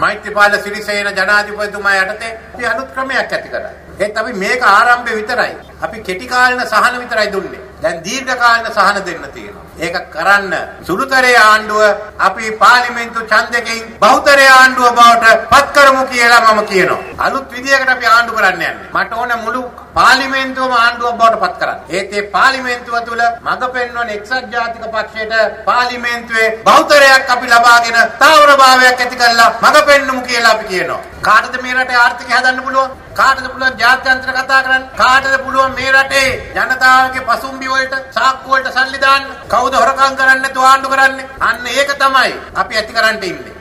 මෛත්‍රීපාල සිරිසේන ජනාධිපතිතුමා යටතේ අපි අලුත් ක්‍රමයක් ඇති කරා. ඒත් අපි මේක ආරම්භය විතරයි. අපි කෙටි කාලින සහන විතරයි දුන්නේ. දැන් දීර්ඝ කාලින සහන දෙන්න තියෙනවා. ඒක කරන්න සුළුතරේ ආණ්ඩුව අපි පාර්ලිමේන්තු ඡන්දකෙන් බහුතරේ ආණ්ඩුව බවට පත් කරමු කියලා මම කියනවා. අලුත් විදියකට අපි ආණ්ඩු කරන්න යන්නේ. මට ඕන මුළු පාර්ලිමේන්තුවම ආණ්ඩුවක් බවට පත් කරන්න. ඒත් ඒ පාර්ලිමේන්තුව තුළ මඟ පෙන්වන එක්සත් ජාතික පක්ෂයට පාර්ලිමේන්තුවේ බහුතරයක් අපි ලබාගෙන තාවරභාවයක් ඇති කරලා මඟ පෙන්වමු කියලා අපි කියනවා. කාටද මේ රටේ ආර්ථිකය හදන්න පුළුවන්? කාටද පුළුවන් ජාත්‍යන්තර කතා කරන්න? කාටද පුළුවන් මේ රටේ ජනතාවගේ පසුම්බි වලට සාක්කු වලට සල්ලි දාන්න? කවුද හොරකම් කරන්නේ නැතුව ආණ්ඩු කරන්නේ? අන්න ඒක තමයි අපි ඇති කරන්න ඉන්නේ.